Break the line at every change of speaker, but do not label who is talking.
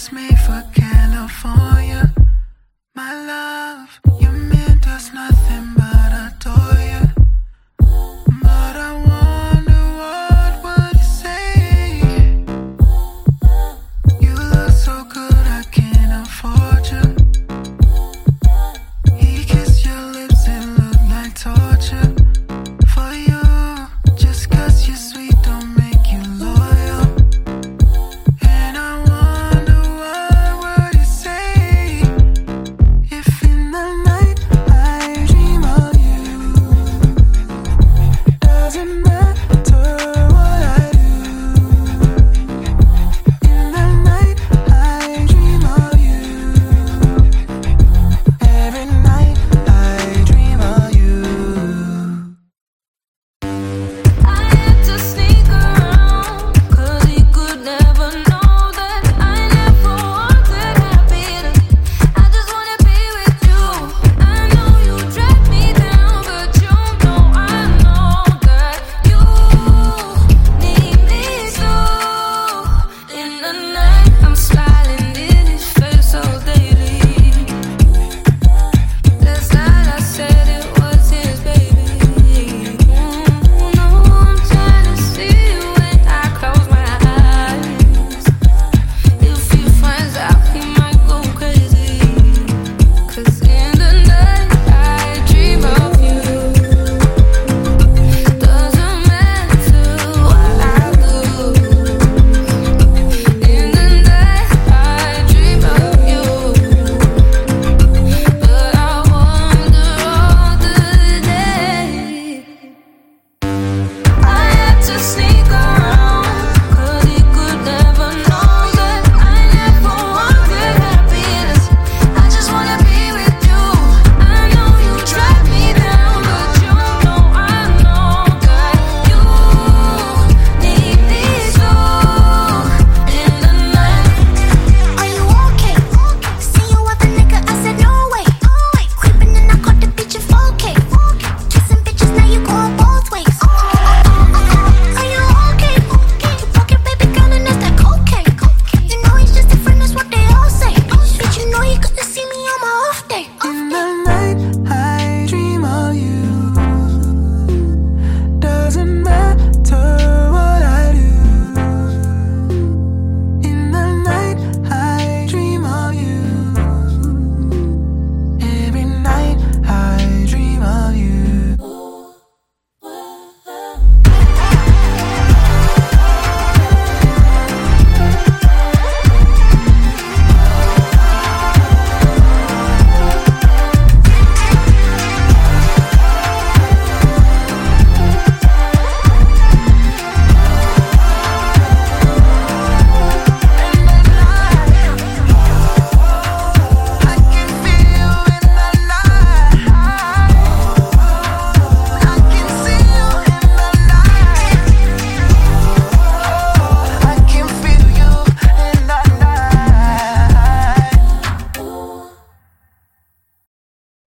asked me for California.
to sneak around.